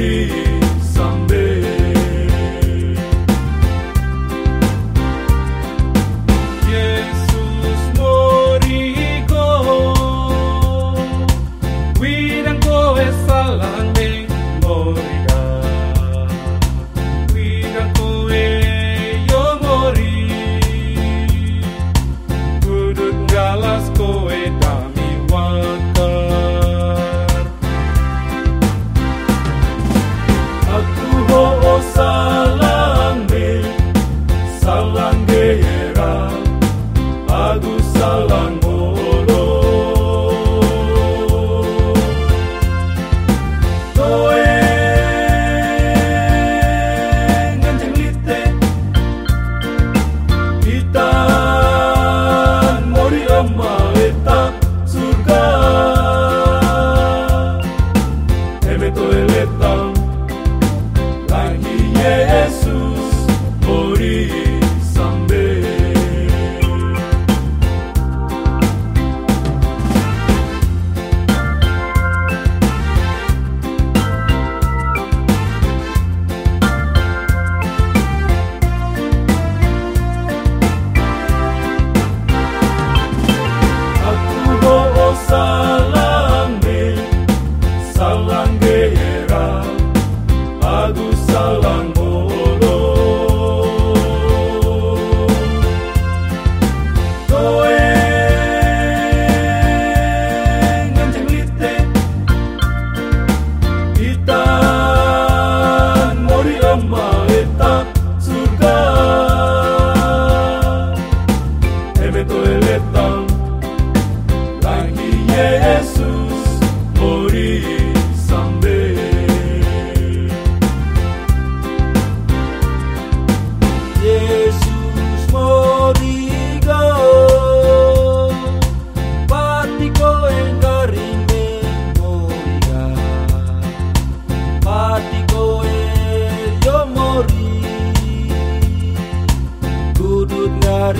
morir.